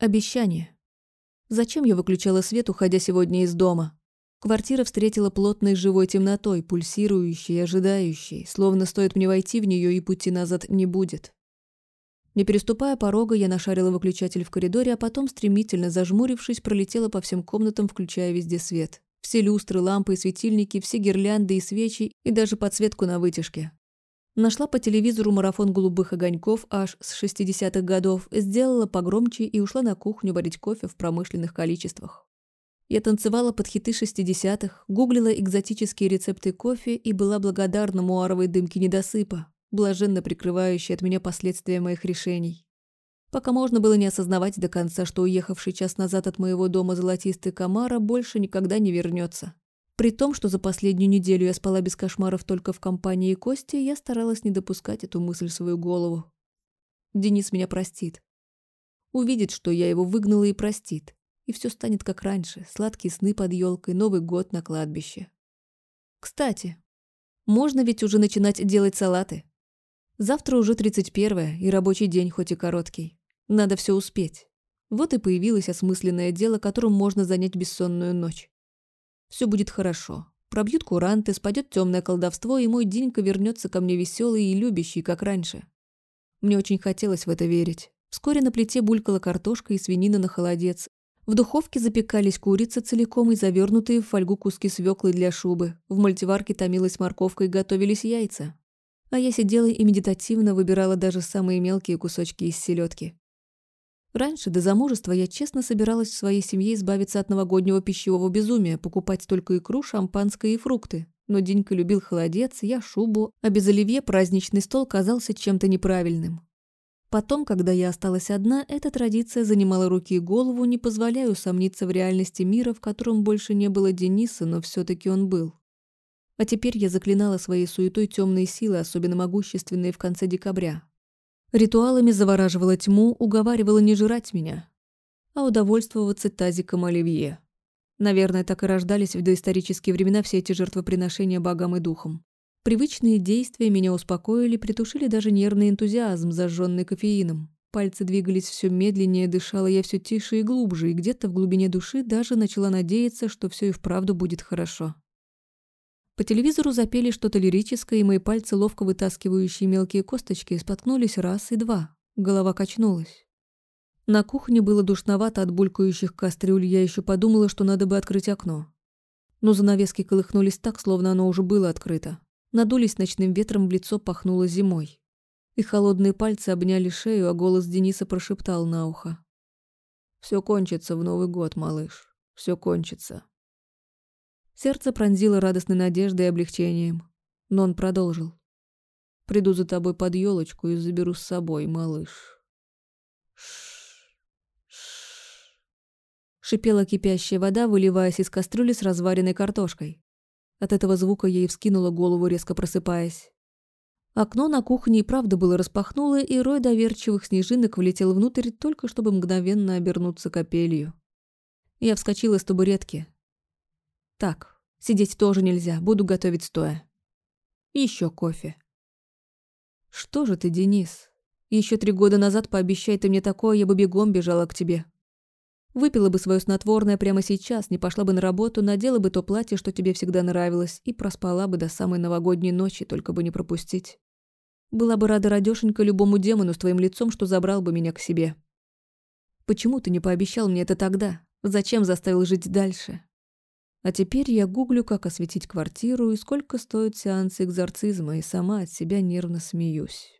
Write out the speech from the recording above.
Обещание. Зачем я выключала свет, уходя сегодня из дома? Квартира встретила плотной живой темнотой, пульсирующей, ожидающей, словно стоит мне войти в нее и пути назад не будет. Не переступая порога, я нашарила выключатель в коридоре, а потом, стремительно зажмурившись, пролетела по всем комнатам, включая везде свет. Все люстры, лампы и светильники, все гирлянды и свечи, и даже подсветку на вытяжке. Нашла по телевизору марафон голубых огоньков аж с 60-х годов, сделала погромче и ушла на кухню варить кофе в промышленных количествах. Я танцевала под хиты 60-х, гуглила экзотические рецепты кофе и была благодарна муаровой дымке недосыпа, блаженно прикрывающей от меня последствия моих решений. Пока можно было не осознавать до конца, что уехавший час назад от моего дома золотистый комара больше никогда не вернется. При том, что за последнюю неделю я спала без кошмаров только в компании Кости, я старалась не допускать эту мысль в свою голову. Денис меня простит. Увидит, что я его выгнала и простит. И все станет как раньше. Сладкие сны под елкой, Новый год на кладбище. Кстати, можно ведь уже начинать делать салаты. Завтра уже 31 и рабочий день хоть и короткий. Надо все успеть. Вот и появилось осмысленное дело, которым можно занять бессонную ночь. Все будет хорошо. Пробьют куранты, спадет темное колдовство, и мой Динька вернется ко мне веселый и любящий, как раньше. Мне очень хотелось в это верить. Вскоре на плите булькала картошка и свинина на холодец. В духовке запекались курица целиком и завернутые в фольгу куски свеклы для шубы. В мультиварке томилась морковка и готовились яйца. А я сидела и медитативно выбирала даже самые мелкие кусочки из селедки. Раньше, до замужества, я честно собиралась в своей семье избавиться от новогоднего пищевого безумия, покупать только икру, шампанское и фрукты. Но Денька любил холодец, я шубу, а без оливье праздничный стол казался чем-то неправильным. Потом, когда я осталась одна, эта традиция занимала руки и голову, не позволяя усомниться в реальности мира, в котором больше не было Дениса, но все таки он был. А теперь я заклинала своей суетой темные силы, особенно могущественные в конце декабря, Ритуалами завораживала тьму, уговаривала не жрать меня, а удовольствоваться тазиком оливье. Наверное, так и рождались в доисторические времена все эти жертвоприношения богам и духам. Привычные действия меня успокоили, притушили даже нервный энтузиазм, зажженный кофеином. Пальцы двигались все медленнее, дышала я все тише и глубже, и где-то в глубине души даже начала надеяться, что все и вправду будет хорошо. По телевизору запели что-то лирическое, и мои пальцы, ловко вытаскивающие мелкие косточки, споткнулись раз и два. Голова качнулась. На кухне было душновато от булькающих кастрюль, я еще подумала, что надо бы открыть окно. Но занавески колыхнулись так, словно оно уже было открыто. Надулись ночным ветром, в лицо пахнуло зимой. И холодные пальцы обняли шею, а голос Дениса прошептал на ухо. «Все кончится в Новый год, малыш. Все кончится». Сердце пронзило радостной надеждой и облегчением. Но он продолжил. «Приду за тобой под елочку и заберу с собой, малыш». Шипела кипящая вода, выливаясь из кастрюли с разваренной картошкой. От этого звука ей вскинула голову, резко просыпаясь. Окно на кухне и правда было распахнуло, и рой доверчивых снежинок влетел внутрь, только чтобы мгновенно обернуться капелью. Я вскочила с табуретки, так, сидеть тоже нельзя, буду готовить стоя. Еще кофе. Что же ты, Денис? Еще три года назад пообещай ты мне такое, я бы бегом бежала к тебе. Выпила бы свое снотворное прямо сейчас, не пошла бы на работу, надела бы то платье, что тебе всегда нравилось, и проспала бы до самой новогодней ночи, только бы не пропустить. Была бы рада, радёшенька, любому демону с твоим лицом, что забрал бы меня к себе. Почему ты не пообещал мне это тогда? Зачем заставил жить дальше? А теперь я гуглю, как осветить квартиру и сколько стоит сеанс экзорцизма, и сама от себя нервно смеюсь.